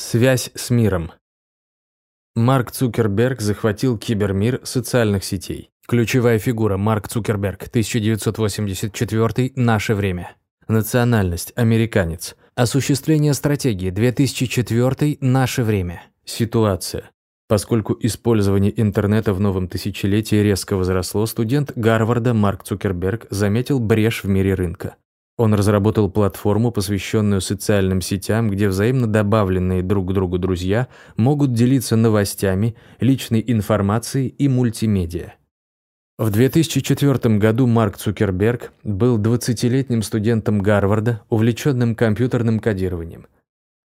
Связь с миром. Марк Цукерберг захватил кибермир социальных сетей. Ключевая фигура Марк Цукерберг, 1984, наше время. Национальность – американец. Осуществление стратегии, 2004, наше время. Ситуация. Поскольку использование интернета в новом тысячелетии резко возросло, студент Гарварда Марк Цукерберг заметил брешь в мире рынка. Он разработал платформу, посвященную социальным сетям, где взаимно добавленные друг к другу друзья могут делиться новостями, личной информацией и мультимедиа. В 2004 году Марк Цукерберг был 20-летним студентом Гарварда, увлеченным компьютерным кодированием.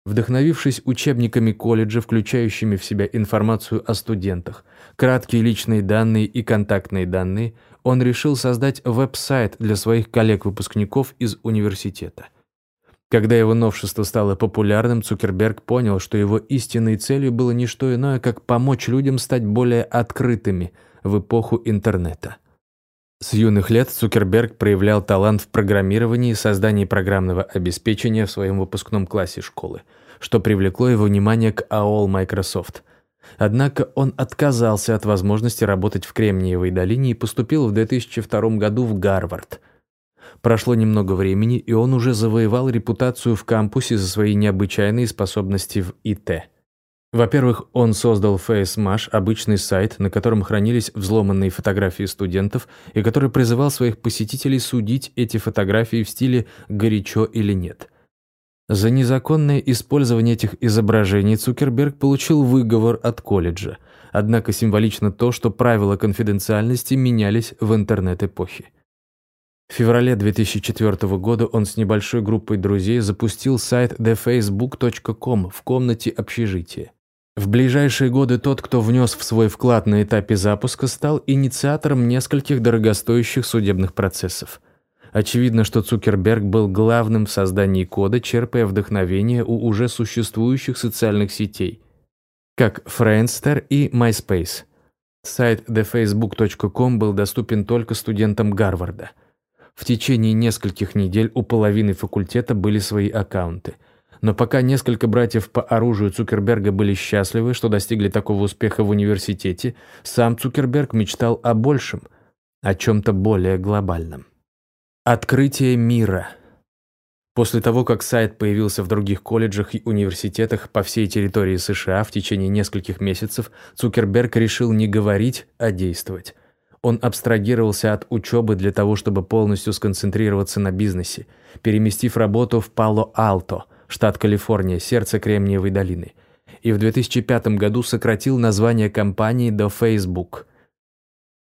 Вдохновившись учебниками колледжа, включающими в себя информацию о студентах, краткие личные данные и контактные данные, он решил создать веб-сайт для своих коллег-выпускников из университета. Когда его новшество стало популярным, Цукерберг понял, что его истинной целью было не что иное, как помочь людям стать более открытыми в эпоху интернета. С юных лет Цукерберг проявлял талант в программировании и создании программного обеспечения в своем выпускном классе школы, что привлекло его внимание к AOL Microsoft – Однако он отказался от возможности работать в Кремниевой долине и поступил в 2002 году в Гарвард. Прошло немного времени, и он уже завоевал репутацию в кампусе за свои необычайные способности в ИТ. Во-первых, он создал FaceMash, обычный сайт, на котором хранились взломанные фотографии студентов и который призывал своих посетителей судить эти фотографии в стиле «горячо или нет». За незаконное использование этих изображений Цукерберг получил выговор от колледжа, однако символично то, что правила конфиденциальности менялись в интернет-эпохе. В феврале 2004 года он с небольшой группой друзей запустил сайт thefacebook.com в комнате общежития. В ближайшие годы тот, кто внес в свой вклад на этапе запуска, стал инициатором нескольких дорогостоящих судебных процессов. Очевидно, что Цукерберг был главным в создании кода, черпая вдохновение у уже существующих социальных сетей, как Friendster и MySpace. Сайт thefacebook.com был доступен только студентам Гарварда. В течение нескольких недель у половины факультета были свои аккаунты. Но пока несколько братьев по оружию Цукерберга были счастливы, что достигли такого успеха в университете, сам Цукерберг мечтал о большем, о чем-то более глобальном. Открытие мира. После того, как сайт появился в других колледжах и университетах по всей территории США в течение нескольких месяцев, Цукерберг решил не говорить, а действовать. Он абстрагировался от учебы для того, чтобы полностью сконцентрироваться на бизнесе, переместив работу в Пало-Алто, штат Калифорния, сердце Кремниевой долины. И в 2005 году сократил название компании до Facebook.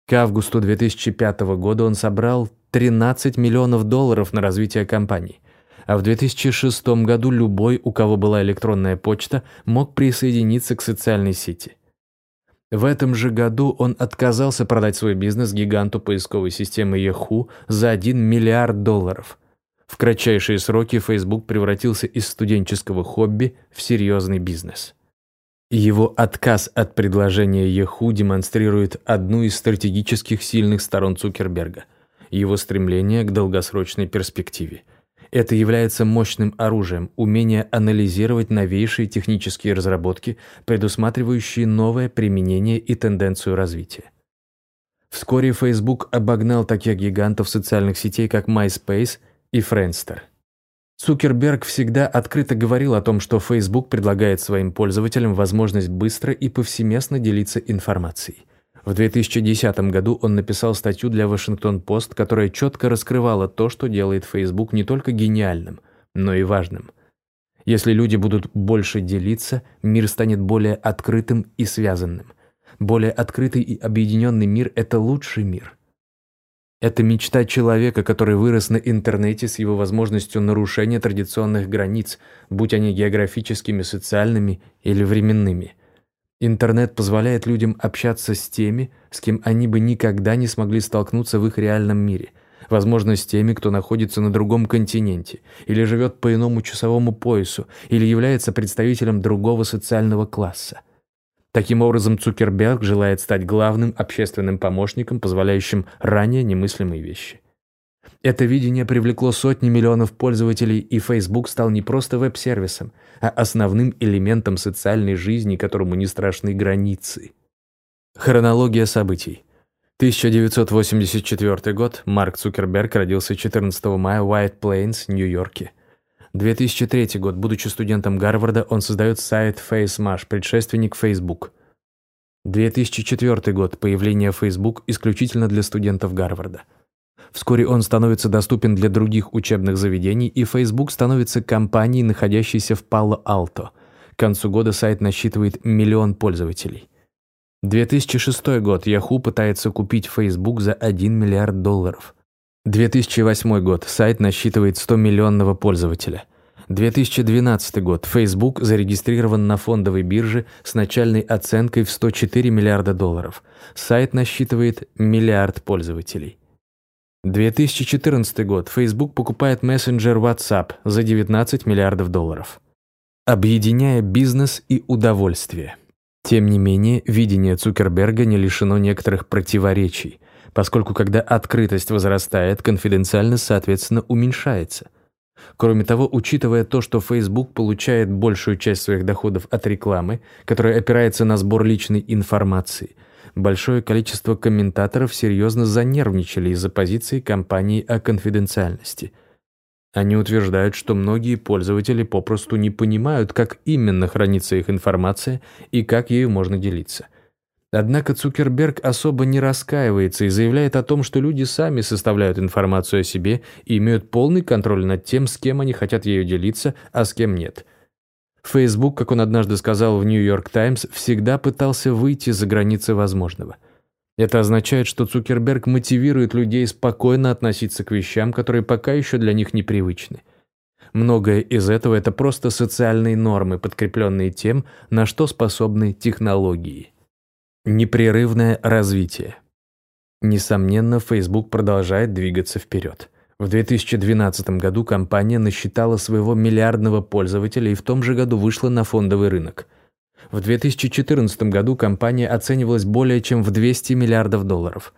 К августу 2005 года он собрал 13 миллионов долларов на развитие компании. А в 2006 году любой, у кого была электронная почта, мог присоединиться к социальной сети. В этом же году он отказался продать свой бизнес гиганту поисковой системы Yahoo за 1 миллиард долларов. В кратчайшие сроки Facebook превратился из студенческого хобби в серьезный бизнес. Его отказ от предложения Yahoo демонстрирует одну из стратегических сильных сторон Цукерберга – его стремление к долгосрочной перспективе. Это является мощным оружием, умение анализировать новейшие технические разработки, предусматривающие новое применение и тенденцию развития. Вскоре Facebook обогнал таких гигантов социальных сетей, как MySpace и Friendster. Цукерберг всегда открыто говорил о том, что Facebook предлагает своим пользователям возможность быстро и повсеместно делиться информацией. В 2010 году он написал статью для Вашингтон-Пост, которая четко раскрывала то, что делает Facebook не только гениальным, но и важным. Если люди будут больше делиться, мир станет более открытым и связанным. Более открытый и объединенный мир – это лучший мир. Это мечта человека, который вырос на интернете с его возможностью нарушения традиционных границ, будь они географическими, социальными или временными – Интернет позволяет людям общаться с теми, с кем они бы никогда не смогли столкнуться в их реальном мире. Возможно, с теми, кто находится на другом континенте, или живет по иному часовому поясу, или является представителем другого социального класса. Таким образом, Цукерберг желает стать главным общественным помощником, позволяющим ранее немыслимые вещи. Это видение привлекло сотни миллионов пользователей, и Facebook стал не просто веб-сервисом, а основным элементом социальной жизни, которому не страшны границы. Хронология событий. 1984 год. Марк Цукерберг родился 14 мая в White Plains, Нью-Йорке. 2003 год. Будучи студентом Гарварда, он создает сайт FaceMash, предшественник Facebook. 2004 год. Появление Facebook исключительно для студентов Гарварда. Вскоре он становится доступен для других учебных заведений, и Facebook становится компанией, находящейся в Пало-Алто. К концу года сайт насчитывает миллион пользователей. 2006 год. Yahoo пытается купить Facebook за 1 миллиард долларов. 2008 год. Сайт насчитывает 100 миллионного пользователя. 2012 год. Facebook зарегистрирован на фондовой бирже с начальной оценкой в 104 миллиарда долларов. Сайт насчитывает миллиард пользователей. 2014 год. Facebook покупает мессенджер WhatsApp за 19 миллиардов долларов. Объединяя бизнес и удовольствие. Тем не менее, видение Цукерберга не лишено некоторых противоречий, поскольку когда открытость возрастает, конфиденциальность, соответственно, уменьшается. Кроме того, учитывая то, что Facebook получает большую часть своих доходов от рекламы, которая опирается на сбор личной информации, большое количество комментаторов серьезно занервничали из-за позиции компании о конфиденциальности – они утверждают, что многие пользователи попросту не понимают, как именно хранится их информация и как ею можно делиться. Однако Цукерберг особо не раскаивается и заявляет о том, что люди сами составляют информацию о себе и имеют полный контроль над тем, с кем они хотят ею делиться, а с кем нет. Facebook, как он однажды сказал в Нью-Йорк Таймс, всегда пытался выйти за границы возможного – это означает, что Цукерберг мотивирует людей спокойно относиться к вещам, которые пока еще для них непривычны. Многое из этого – это просто социальные нормы, подкрепленные тем, на что способны технологии. Непрерывное развитие. Несомненно, Facebook продолжает двигаться вперед. В 2012 году компания насчитала своего миллиардного пользователя и в том же году вышла на фондовый рынок – в 2014 году компания оценивалась более чем в 200 миллиардов долларов.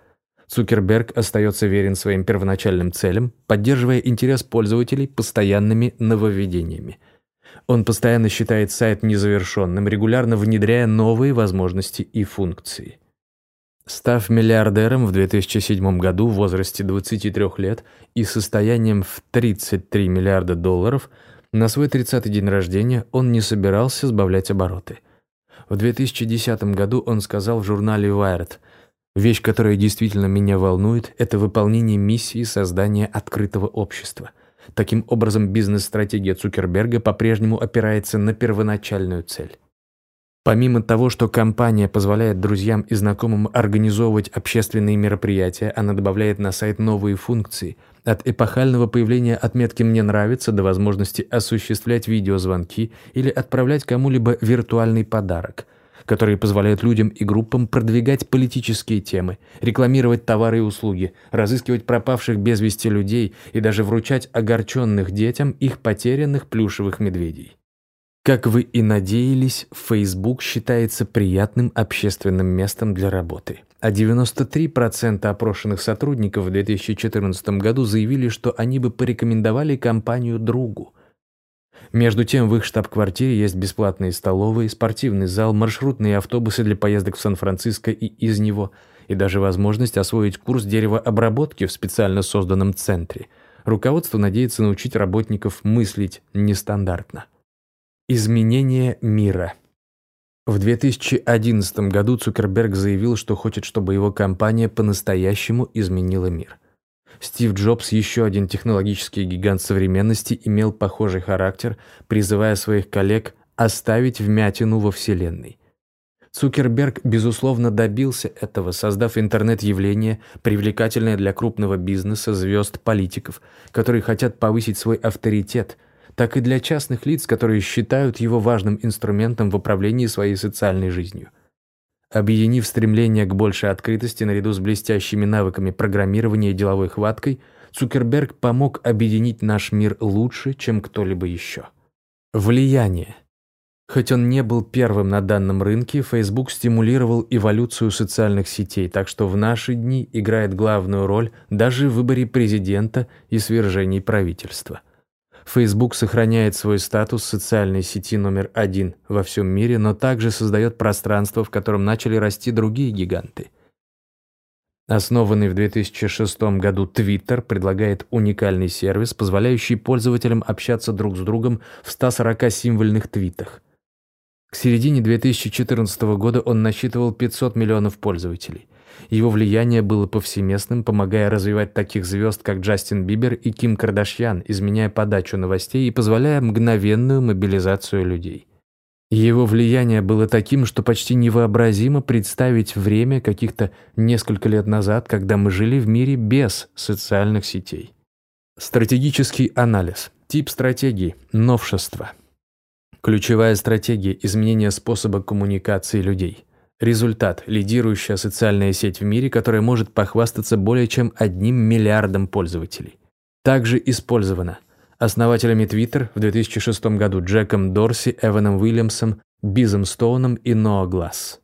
Цукерберг остается верен своим первоначальным целям, поддерживая интерес пользователей постоянными нововведениями. Он постоянно считает сайт незавершенным, регулярно внедряя новые возможности и функции. Став миллиардером в 2007 году в возрасте 23 лет и состоянием в 33 миллиарда долларов, на свой 30-й день рождения он не собирался сбавлять обороты. В 2010 году он сказал в журнале Wired, «Вещь, которая действительно меня волнует, это выполнение миссии создания открытого общества». Таким образом, бизнес-стратегия Цукерберга по-прежнему опирается на первоначальную цель. Помимо того, что компания позволяет друзьям и знакомым организовывать общественные мероприятия, она добавляет на сайт новые функции, от эпохального появления отметки «Мне нравится» до возможности осуществлять видеозвонки или отправлять кому-либо виртуальный подарок, которые позволяют людям и группам продвигать политические темы, рекламировать товары и услуги, разыскивать пропавших без вести людей и даже вручать огорченных детям их потерянных плюшевых медведей. Как вы и надеялись, Facebook считается приятным общественным местом для работы а 93% опрошенных сотрудников в 2014 году заявили, что они бы порекомендовали компанию другу. Между тем, в их штаб-квартире есть бесплатные столовые, спортивный зал, маршрутные автобусы для поездок в Сан-Франциско и из него, и даже возможность освоить курс деревообработки в специально созданном центре. Руководство надеется научить работников мыслить нестандартно. Изменение мира – в 2011 году Цукерберг заявил, что хочет, чтобы его компания по-настоящему изменила мир. Стив Джобс, еще один технологический гигант современности, имел похожий характер, призывая своих коллег оставить вмятину во Вселенной. Цукерберг, безусловно, добился этого, создав интернет-явление, привлекательное для крупного бизнеса, звезд, политиков, которые хотят повысить свой авторитет, так и для частных лиц, которые считают его важным инструментом в управлении своей социальной жизнью. Объединив стремление к большей открытости наряду с блестящими навыками программирования и деловой хваткой, Цукерберг помог объединить наш мир лучше, чем кто-либо еще. Влияние. Хоть он не был первым на данном рынке, Facebook стимулировал эволюцию социальных сетей, так что в наши дни играет главную роль даже в выборе президента и свержении правительства. Facebook сохраняет свой статус социальной сети номер один во всем мире, но также создает пространство, в котором начали расти другие гиганты. Основанный в 2006 году Twitter предлагает уникальный сервис, позволяющий пользователям общаться друг с другом в 140 символьных твитах. К середине 2014 года он насчитывал 500 миллионов пользователей. Его влияние было повсеместным, помогая развивать таких звезд, как Джастин Бибер и Ким Кардашьян, изменяя подачу новостей и позволяя мгновенную мобилизацию людей. Его влияние было таким, что почти невообразимо представить время каких-то несколько лет назад, когда мы жили в мире без социальных сетей. Стратегический анализ. Тип стратегии. Новшество. Ключевая стратегия изменения способа коммуникации людей. Результат – лидирующая социальная сеть в мире, которая может похвастаться более чем одним миллиардом пользователей. Также использована основателями Twitter в 2006 году Джеком Дорси, Эваном Уильямсом, Бизом Стоуном и Ноа Гласс.